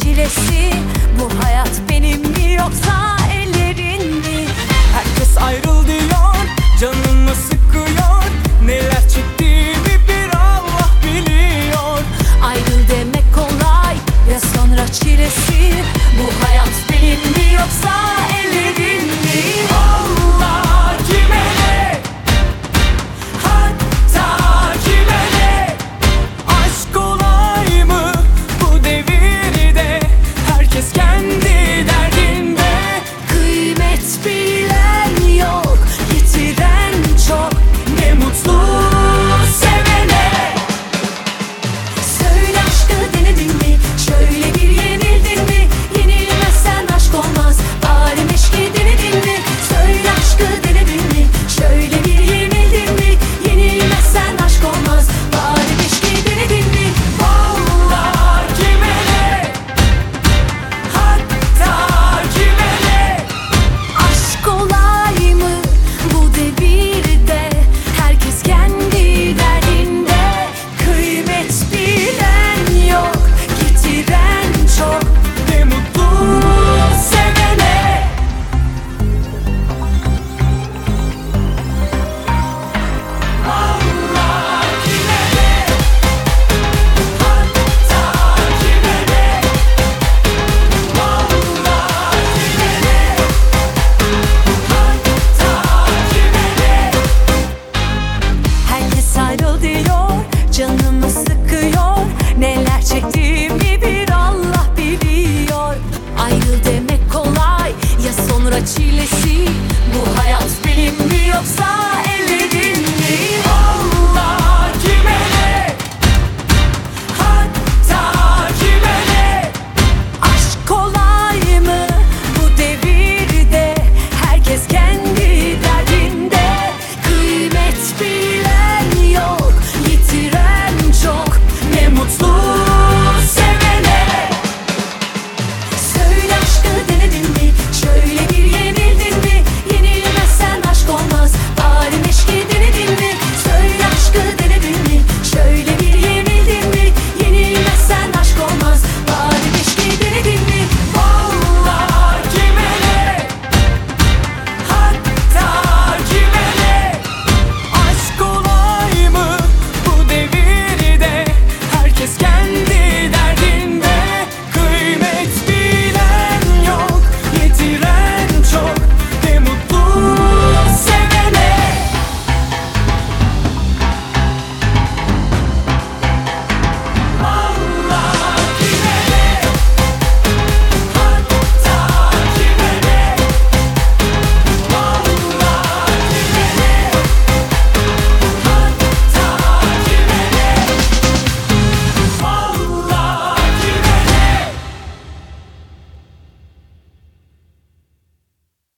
çilesi. Bu hayat benim mi yoksa ellerin mi? Herkes ayrıl diyor Canımı sıkıyor. Neler çektiğimi bir Allah biliyor. Ayrıl demek kolay Ya sonra çilesi. Bu hayat benim mi yoksa Bu hayat benim mi yoksa